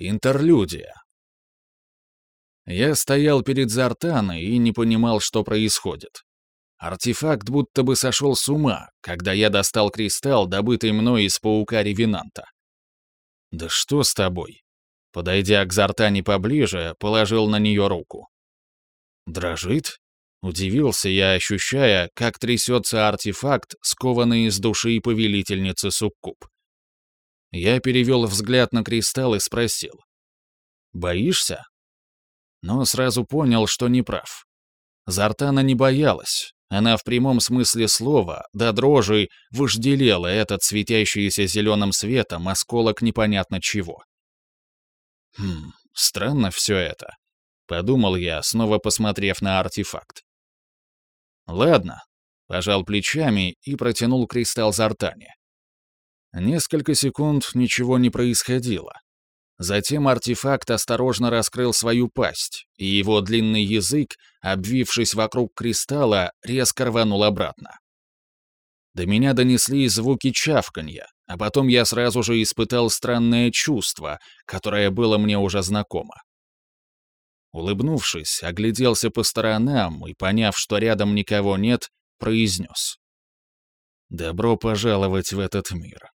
Интерлюдия. Я стоял перед Зартаной и не понимал, что происходит. Артефакт будто бы сошел с ума, когда я достал кристалл, добытый мной из паука Ревенанта. «Да что с тобой?» Подойдя к Зартане поближе, положил на нее руку. «Дрожит?» Удивился я, ощущая, как трясется артефакт, скованный из души повелительницы Суккуб. Я перевел взгляд на кристалл и спросил. «Боишься?» Но сразу понял, что не прав. Зартана не боялась. Она в прямом смысле слова, до дрожи, вожделела этот светящийся зеленым светом осколок непонятно чего. Хм, странно все это. Подумал я, снова посмотрев на артефакт. Ладно, пожал плечами и протянул кристалл Зартане. Несколько секунд ничего не происходило. Затем артефакт осторожно раскрыл свою пасть, и его длинный язык, обвившись вокруг кристалла, резко рванул обратно. До меня донесли звуки чавканья, а потом я сразу же испытал странное чувство, которое было мне уже знакомо. Улыбнувшись, огляделся по сторонам и, поняв, что рядом никого нет, произнес. «Добро пожаловать в этот мир».